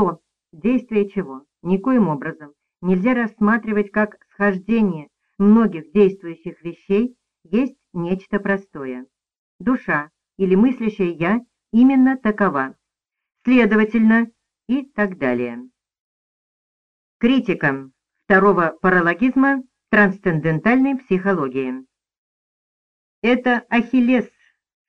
что действие чего никоим образом нельзя рассматривать как схождение многих действующих вещей, есть нечто простое. Душа или мыслящее «я» именно такова. Следовательно, и так далее. Критика второго паралогизма трансцендентальной психологии. Это ахиллес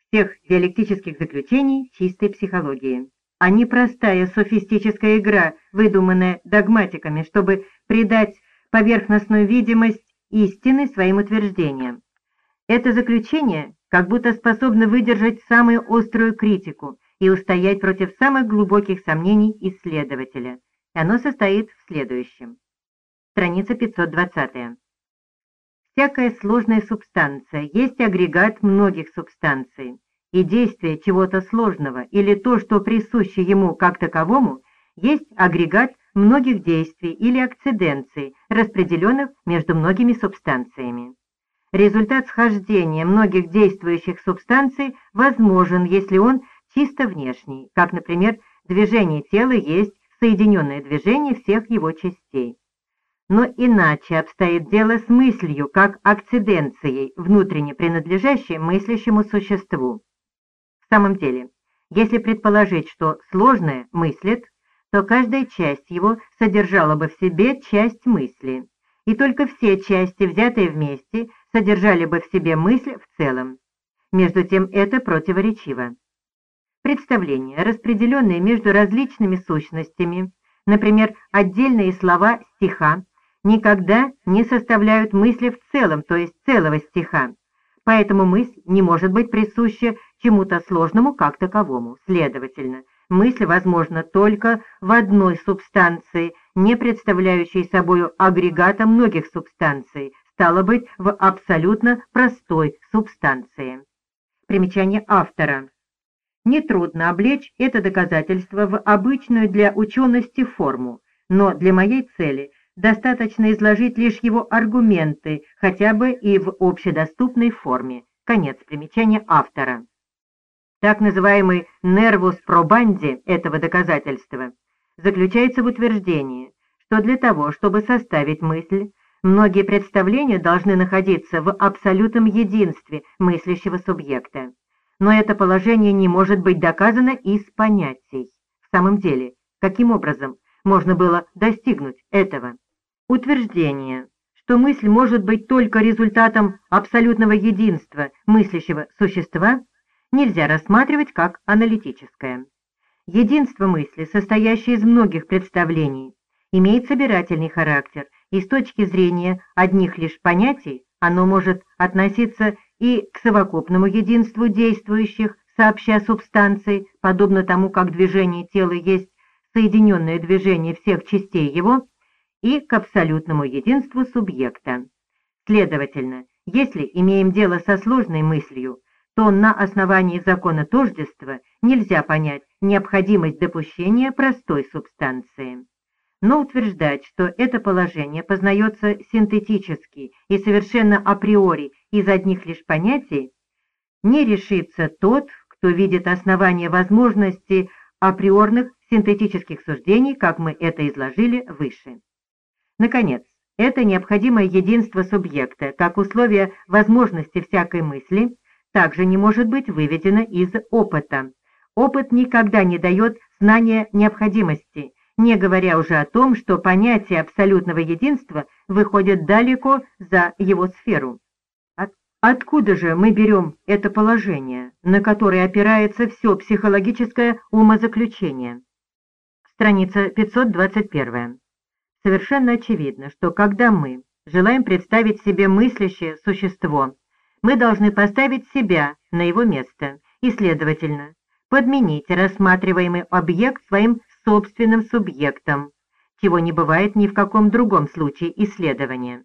всех диалектических заключений чистой психологии, а не простая софистическая игра, выдуманная догматиками, чтобы придать поверхностную видимость истины своим утверждениям. Это заключение как будто способно выдержать самую острую критику и устоять против самых глубоких сомнений исследователя. И оно состоит в следующем. Страница 520. Всякая сложная субстанция есть агрегат многих субстанций, и действие чего-то сложного или то, что присуще ему как таковому, есть агрегат многих действий или акциденций, распределенных между многими субстанциями. Результат схождения многих действующих субстанций возможен, если он чисто внешний, как, например, движение тела есть соединенное движение всех его частей. Но иначе обстоит дело с мыслью, как акциденцией, внутренне принадлежащей мыслящему существу. Самом деле, если предположить, что сложное мыслит, то каждая часть его содержала бы в себе часть мысли, и только все части, взятые вместе, содержали бы в себе мысль в целом. Между тем это противоречиво. Представления, распределенные между различными сущностями, например, отдельные слова стиха, никогда не составляют мысли в целом, то есть целого стиха. Поэтому мысль не может быть присуща чему-то сложному как таковому. Следовательно, мысль возможна только в одной субстанции, не представляющей собою агрегата многих субстанций, стало быть, в абсолютно простой субстанции. Примечание автора. Нетрудно облечь это доказательство в обычную для учености форму, но для моей цели – достаточно изложить лишь его аргументы, хотя бы и в общедоступной форме. Конец примечания автора. Так называемый «нервус пробанди» этого доказательства заключается в утверждении, что для того, чтобы составить мысль, многие представления должны находиться в абсолютном единстве мыслящего субъекта. Но это положение не может быть доказано из понятий. В самом деле, каким образом можно было достигнуть этого? Утверждение, что мысль может быть только результатом абсолютного единства мыслящего существа, нельзя рассматривать как аналитическое. Единство мысли, состоящее из многих представлений, имеет собирательный характер, и с точки зрения одних лишь понятий оно может относиться и к совокупному единству действующих сообща субстанций, подобно тому, как движение тела есть соединенное движение всех частей его, и к абсолютному единству субъекта. Следовательно, если имеем дело со сложной мыслью, то на основании закона тождества нельзя понять необходимость допущения простой субстанции. Но утверждать, что это положение познается синтетически и совершенно априори из одних лишь понятий, не решится тот, кто видит основание возможности априорных синтетических суждений, как мы это изложили выше. Наконец, это необходимое единство субъекта, как условие возможности всякой мысли, также не может быть выведено из опыта. Опыт никогда не дает знания необходимости, не говоря уже о том, что понятие абсолютного единства выходит далеко за его сферу. От, откуда же мы берем это положение, на которое опирается все психологическое умозаключение? Страница 521. Совершенно очевидно, что когда мы желаем представить себе мыслящее существо, мы должны поставить себя на его место и, следовательно, подменить рассматриваемый объект своим собственным субъектом, чего не бывает ни в каком другом случае исследования.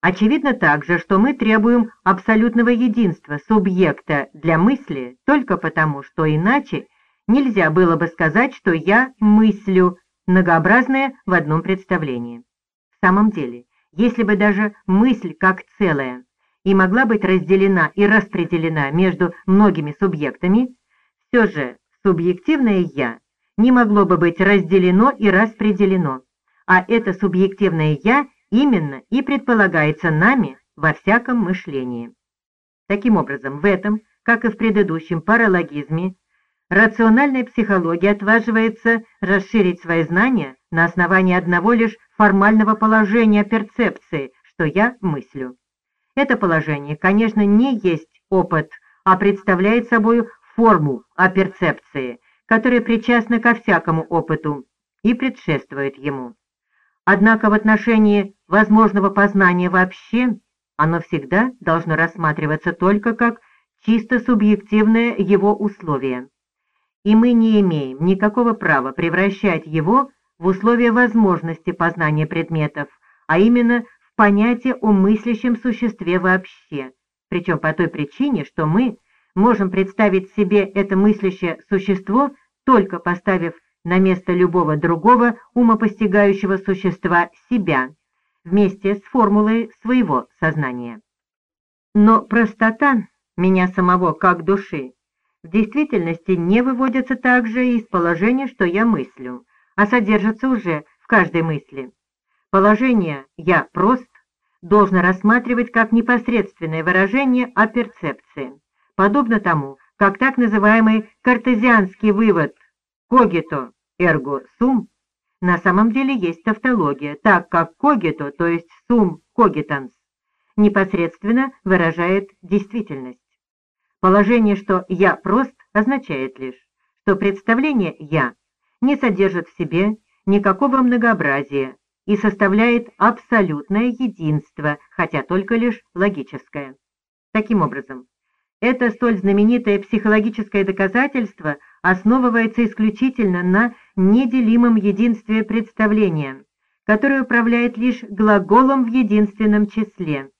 Очевидно также, что мы требуем абсолютного единства субъекта для мысли только потому, что иначе нельзя было бы сказать, что я мыслю многообразное в одном представлении. В самом деле, если бы даже мысль как целая и могла быть разделена и распределена между многими субъектами, все же субъективное «я» не могло бы быть разделено и распределено, а это субъективное «я» именно и предполагается нами во всяком мышлении. Таким образом, в этом, как и в предыдущем паралогизме, рациональная психология отваживается расширить свои знания на основании одного лишь формального положения перцепции, что я мыслю. Это положение, конечно, не есть опыт, а представляет собой форму о перцепции, которая причастна ко всякому опыту и предшествует ему. Однако в отношении возможного познания вообще оно всегда должно рассматриваться только как чисто субъективное его условие. И мы не имеем никакого права превращать его в условия возможности познания предметов, а именно понятие о мыслящем существе вообще, причем по той причине, что мы можем представить себе это мыслящее существо, только поставив на место любого другого умопостигающего существа себя, вместе с формулой своего сознания. Но простота меня самого как души в действительности не выводится также из положения, что я мыслю, а содержится уже в каждой мысли. Положение «я прост» должно рассматривать как непосредственное выражение о перцепции, подобно тому, как так называемый картезианский вывод «когито эрго сум» на самом деле есть тавтология, так как когито, то есть сум когитанс, непосредственно выражает действительность. Положение, что «я прост» означает лишь, что представление «я» не содержит в себе никакого многообразия и составляет абсолютное единство, хотя только лишь логическое. Таким образом, это столь знаменитое психологическое доказательство основывается исключительно на неделимом единстве представления, которое управляет лишь глаголом в единственном числе,